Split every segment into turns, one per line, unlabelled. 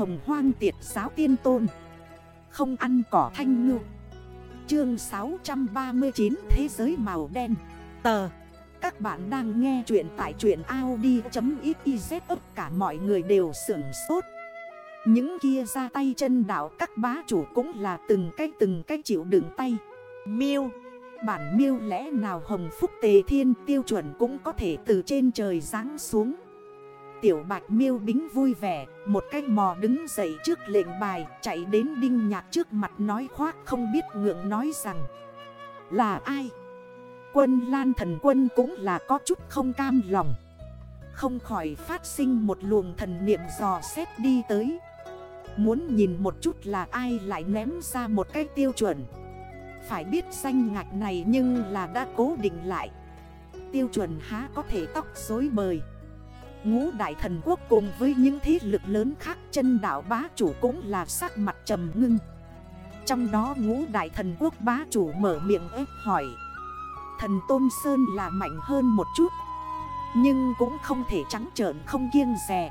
hồng hoang tiệt giáo tiên tôn. Không ăn cỏ thanh ngư. Chương 639 Thế giới màu đen. Tờ. Các bạn đang nghe chuyện tại chuyện Audi.xyz ức cả mọi người đều sưởng sốt. Những kia ra tay chân đảo các bá chủ cũng là từng cách từng cách chịu đựng tay. Miêu. Bản miêu lẽ nào hồng phúc tề thiên tiêu chuẩn cũng có thể từ trên trời giáng xuống? Tiểu bạch miêu bính vui vẻ, Một cách mò đứng dậy trước lệnh bài, Chạy đến đinh nhạc trước mặt nói khoác không biết ngượng nói rằng, Là ai? Quân lan thần quân cũng là có chút không cam lòng. Không khỏi phát sinh một luồng thần niệm dò xét đi tới. Muốn nhìn một chút là ai lại ném ra một cái tiêu chuẩn. Phải biết danh ngạch này nhưng là đã cố định lại. Tiêu chuẩn há có thể tóc dối bời. Ngũ đại thần quốc cùng với những thế lực lớn khác chân đảo bá chủ cũng là sắc mặt trầm ngưng. Trong đó ngũ đại thần quốc bá chủ mở miệng ép hỏi, Thần Tôn Sơn là mạnh hơn một chút, Nhưng cũng không thể trắng trợn không kiêng rè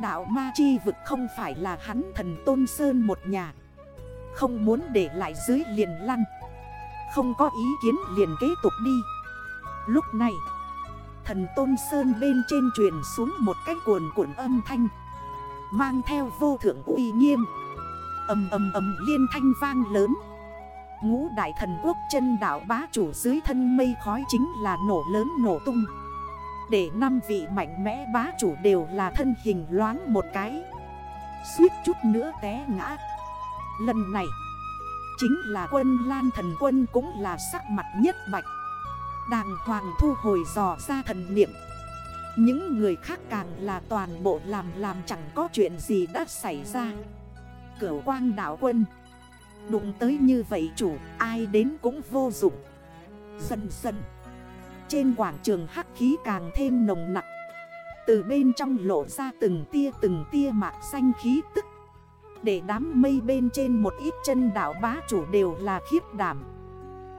Đạo ma chi vực không phải là hắn thần Tôn Sơn một nhà, Không muốn để lại dưới liền lăn, Không có ý kiến liền kế tục đi. Lúc này Thần Tôn Sơn bên trên truyền xuống một cái cuồn cuộn âm thanh, Mang theo vô thượng uy nghiêm. Âm âm âm liên thanh vang lớn. Ngũ đại thần quốc chân đảo bá chủ dưới thân mây khói chính là nổ lớn nổ tung. Để năm vị mạnh mẽ bá chủ đều là thân hình loáng một cái, Suýt chút nữa té ngã. Lần này, Chính là quân lan thần quân cũng là sắc mặt nhất bạch. Đàng hoàng thu hồi dò ra thần niệm. Những người khác càng là toàn bộ làm làm chẳng có chuyện gì đã xảy ra. Cửu quang đảo quân. Đụng tới như vậy chủ, ai đến cũng vô dụng. Dần dần, Trên quảng trường hắc khí càng thêm nồng nặng Từ bên trong lộ ra từng tia từng tia mạc xanh khí tức. Để đám mây bên trên một ít chân đảo bá chủ đều là khiếp đảm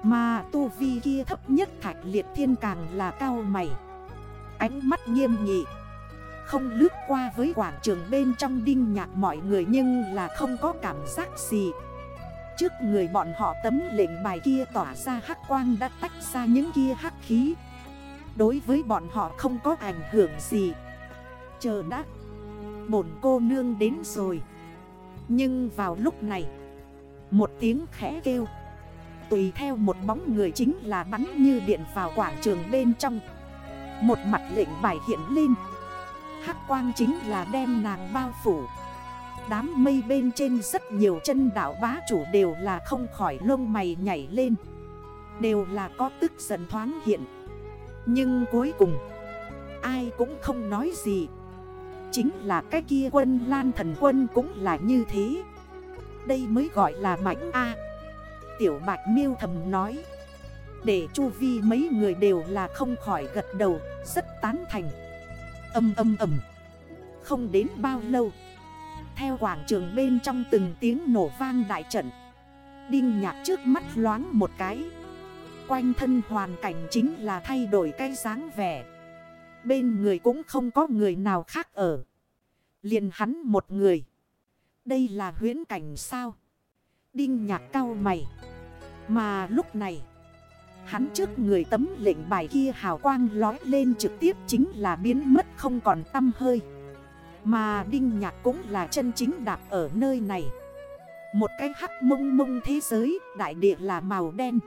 mà tu vi kia thấp nhất thạch liệt thiên càng là cao mày. Ánh mắt nghiêm nghị. Không lướt qua với quảng trường bên trong đinh nhạc mọi người nhưng là không có cảm giác gì. Trước người bọn họ tấm lệnh bài kia tỏa ra hắc quang đã tách ra những kia hắc khí. Đối với bọn họ không có ảnh hưởng gì. Chờ đã. Bổn cô nương đến rồi. Nhưng vào lúc này, Một tiếng khẽ kêu. Tùy theo một bóng người chính là bắn như điện vào quảng trường bên trong. Một mặt lệnh bài hiện lên. Hắc quang chính là đem nàng bao phủ. Đám mây bên trên rất nhiều chân đảo bá chủ đều là không khỏi lông mày nhảy lên. Đều là có tức giận thoáng hiện. Nhưng cuối cùng, Ai cũng không nói gì. Chính là cái kia quân, lan thần quân cũng là như thế. Đây mới gọi là mảnh A. Tiểu Bạch miêu thầm nói. Để chu vi mấy người đều là không khỏi gật đầu, Rất tán thành. Âm âm ầm Không đến bao lâu, Theo quảng trường bên trong từng tiếng nổ vang đại trận. Đinh nhạc trước mắt loáng một cái. Quanh thân hoàn cảnh chính là thay đổi cái dáng vẻ. Bên người cũng không có người nào khác ở. Liền hắn một người. Đây là huyến cảnh sao? Đinh nhạc cao mày. Mà lúc này, Hắn trước người tấm lệnh bài kia hào quang lói lên trực tiếp chính là biến mất không còn tâm hơi. Mà Đinh Nhạc cũng là chân chính đạp ở nơi này. Một cái hắc mông mông thế giới, đại địa là màu đen.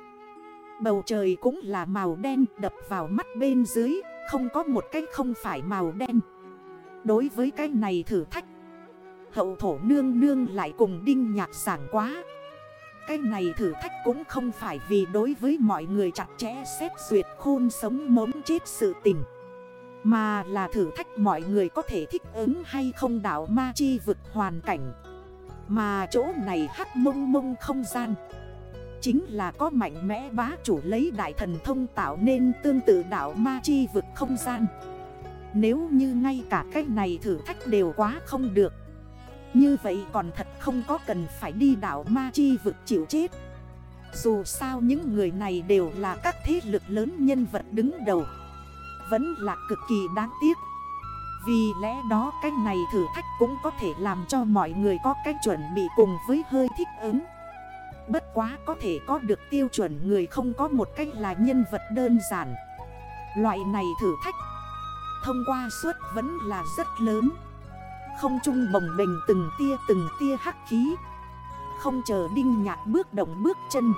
Bầu trời cũng là màu đen, đập vào mắt bên dưới, Không có một cái không phải màu đen. Đối với cái này thử thách, Hậu thổ nương nương lại cùng đinh nhạc giảng quá. Cái này thử thách cũng không phải vì đối với mọi người chặt chẽ xét duyệt khôn sống mống chết sự tình, Mà là thử thách mọi người có thể thích ứng hay không đảo ma chi vực hoàn cảnh. Mà chỗ này hắc mông mông không gian Chính là có mạnh mẽ bá chủ lấy đại thần thông tạo nên tương tự đảo ma chi vực không gian. Nếu như ngay cả cách này thử thách đều quá không được như vậy còn thật không có cần phải đi đảo ma chi vực chịu chết. Dù sao những người này đều là các thế lực lớn nhân vật đứng đầu. Vẫn là cực kỳ đáng tiếc. Vì lẽ đó cách này thử thách cũng có thể làm cho mọi người có cách chuẩn bị cùng với hơi thích ứng. Bất quá có thể có được tiêu chuẩn người không có một cách là nhân vật đơn giản. Loại này thử thách Thông qua suốt vẫn là rất lớn. Không trung bồng bình từng tia từng tia hắc khí. Không chờ đinh nhạc bước động bước chân.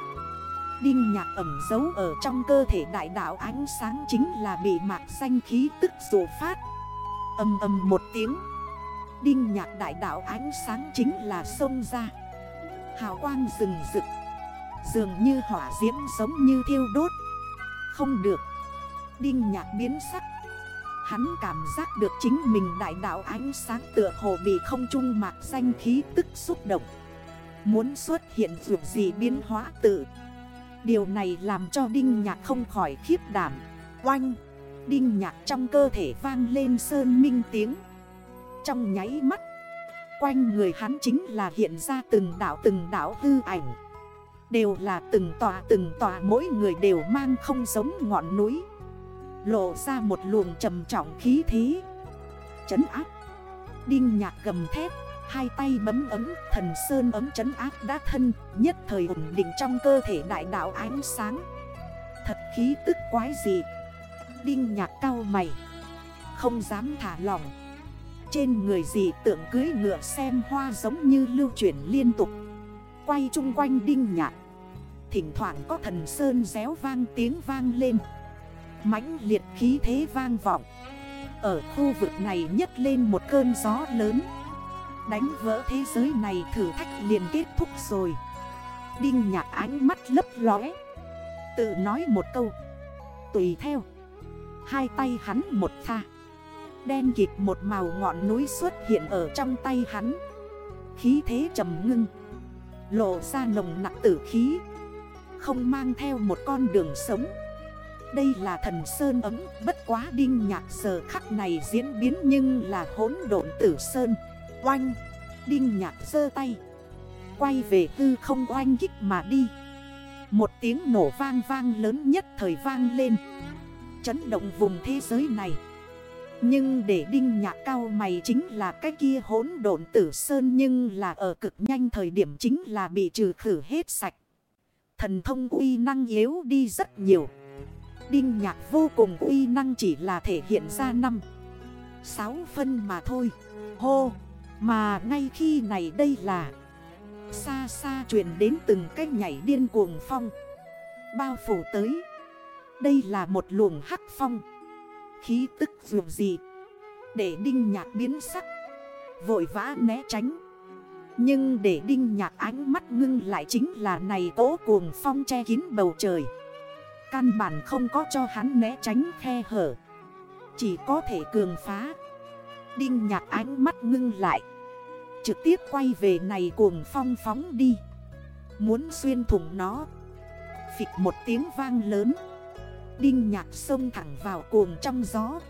Đinh nhạc ẩm dấu ở trong cơ thể đại đạo ánh sáng chính là bị mạc xanh khí tức dụ phát. Âm âm một tiếng. Đinh nhạc đại đạo ánh sáng chính là sông ra. Hào quang rừng rực. Dường như hỏa diễm giống như thiêu đốt. Không được. Đinh nhạc biến sắc. Hắn cảm giác được chính mình đại đạo ánh sáng tựa hồ bị không trung mạc xanh khí tức xúc động. Muốn xuất hiện dù gì biến hóa tự. Điều này làm cho Đinh Nhạc không khỏi khiếp đảm. Oanh! Đinh Nhạc trong cơ thể vang lên sơn minh tiếng. Trong nháy mắt, Quanh người hắn chính là hiện ra từng đảo từng đảo hư ảnh. Đều là từng tòa từng tòa mỗi người đều mang không giống ngọn núi. Lộ ra một luồng trầm trọng khí thế. Chấn áp. Đinh nhạc gầm thép Hai tay bấm ấm. Thần sơn ấm chấn áp đã thân. Nhất thời ổn định trong cơ thể đại đạo ánh sáng. Thật khí tức quái gì Đinh nhạc cao mày. Không dám thả lỏng. Trên người gì tượng cưới ngựa xem hoa giống như lưu chuyển liên tục. Quay chung quanh đinh nhạc. Thỉnh thoảng có thần sơn réo vang tiếng vang lên mãnh liệt khí thế vang vọng. Ở khu vực này nhấc lên một cơn gió lớn. Đánh vỡ thế giới này thử thách liền kết thúc rồi. Đinh nhạc ánh mắt lấp lóe. Tự nói một câu. Tùy theo. Hai tay hắn một pha. Đen kịp một màu ngọn núi xuất hiện ở trong tay hắn. Khí thế trầm ngưng. Lộ ra nồng nặng tử khí. Không mang theo một con đường sống. Đây là thần sơn ấm, Bất quá đinh nhạc giờ khắc này diễn biến nhưng là hỗn độn tử sơn. Oanh! Đinh nhạc sơ tay. Quay về tư không oanh kích mà đi. Một tiếng nổ vang vang lớn nhất thời vang lên. Chấn động vùng thế giới này. Nhưng để đinh nhạc cao mày chính là cái kia hỗn độn tử sơn Nhưng là ở cực nhanh thời điểm chính là bị trừ khử hết sạch. Thần thông uy năng yếu đi rất nhiều. Đinh nhạc vô cùng uy năng chỉ là thể hiện ra năm, sáu phân mà thôi. Hô, Mà ngay khi này đây là Xa xa chuyển đến từng cách nhảy điên cuồng phong, Bao phủ tới. Đây là một luồng hắc phong, Khí tức dù gì Để đinh nhạc biến sắc, Vội vã né tránh. Nhưng để đinh nhạc ánh mắt ngưng lại chính là này tố cuồng phong che kín bầu trời. Căn bản không có cho hắn né tránh khe hở. Chỉ có thể cường phá. Đinh nhạc ánh mắt ngưng lại. Trực tiếp quay về này cuồng phong phóng đi. Muốn xuyên thủng nó. Phịch một tiếng vang lớn. Đinh nhạc sông thẳng vào cuồng trong gió.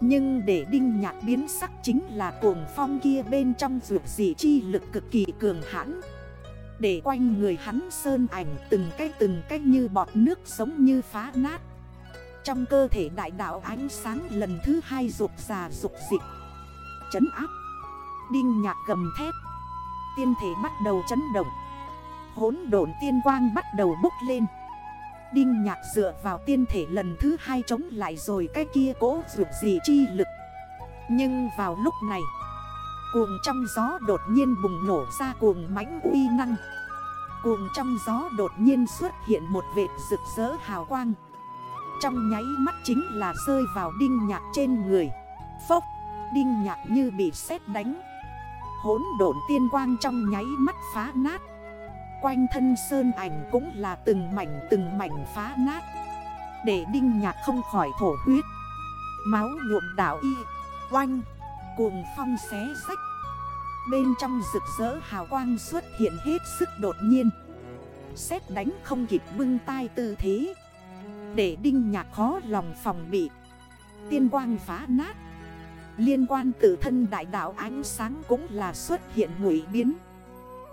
Nhưng để đinh nhạc biến sắc chính là cuồng phong kia bên trong rượu dị chi lực cực kỳ cường hãn. Để quanh người hắn sơn ảnh từng cái từng cái như bọt nước giống như phá nát. Trong cơ thể đại đạo ánh sáng lần thứ hai rục già rục dịch Chấn áp. Đinh nhạc gầm thép Tiên thể bắt đầu chấn động. Hốn độn tiên quang bắt đầu bốc lên. Đinh nhạc dựa vào tiên thể lần thứ hai chống lại rồi cái kia cố dụ gì chi lực. Nhưng vào lúc này Cuồng trong gió đột nhiên bùng nổ ra cuồng mãnh uy năng. Cuồng trong gió đột nhiên xuất hiện một vệt rực rỡ hào quang. Trong nháy mắt chính là rơi vào đinh nhạc trên người. Phốc, đinh nhạc như bị sét đánh. Hốn độn tiên quang trong nháy mắt phá nát. Quanh thân sơn ảnh cũng là từng mảnh từng mảnh phá nát. Để đinh nhạc không khỏi thổ huyết. Máu nhuộm đảo y Oanh. Cuồng phong xé sách Bên trong rực rỡ hào quang xuất hiện hết sức đột nhiên. Xét đánh không kịp bưng tay tư thế. Để đinh nhạc khó lòng phòng bị. Tiên quang phá nát. Liên quan tự thân đại đạo ánh sáng cũng là xuất hiện ngụy biến.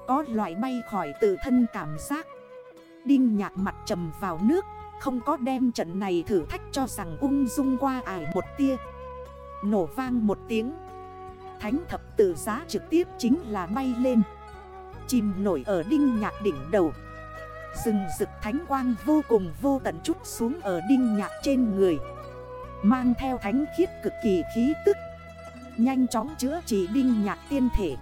Có loại bay khỏi tự thân cảm giác. Đinh nhạc mặt trầm vào nước, Không có đem trận này thử thách cho rằng ung dung qua ải một tia. Nổ vang một tiếng. Thánh thập tử giá trực tiếp chính là bay lên. Chìm nổi ở đinh nhạc đỉnh đầu. Rừng rực thánh quang vô cùng vô tận chút xuống ở đinh nhạc trên người. Mang theo thánh khiết cực kỳ khí tức. Nhanh chóng chữa trị đinh nhạc tiên thể.